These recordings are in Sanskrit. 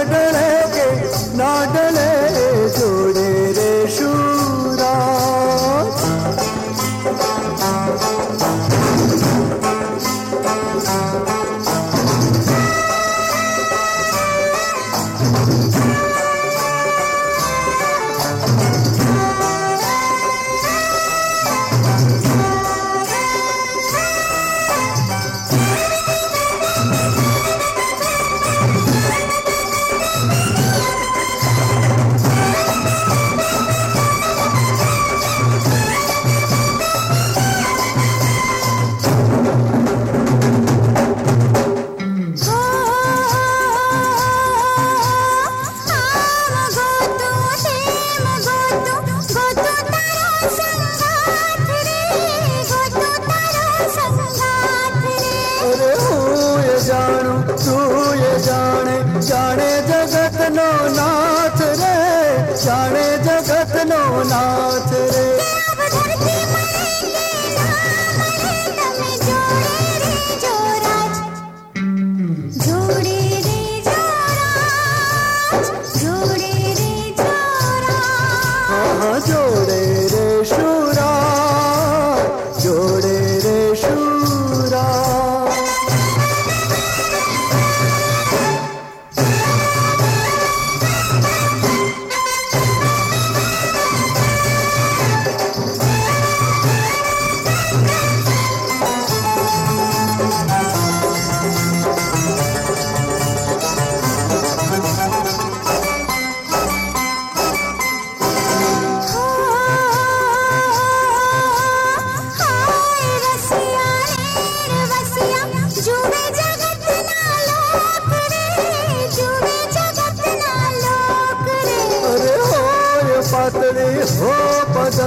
நாடலகே நாட णे जा जगत्ो नाणे जगत्ो ना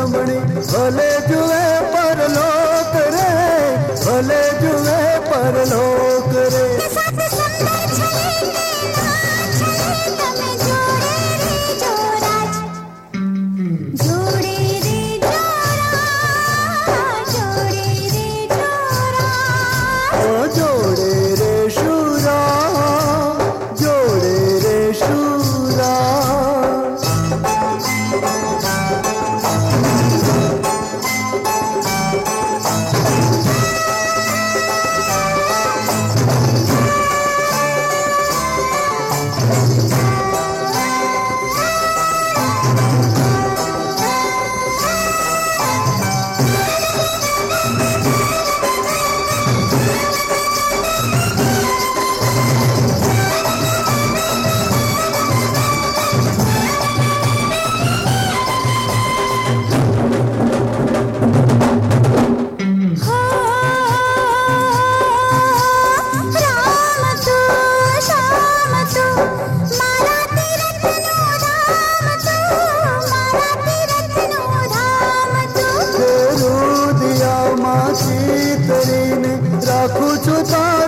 रमणी भले जुए परलोक रे भले जुए परलोक रे। goodbye.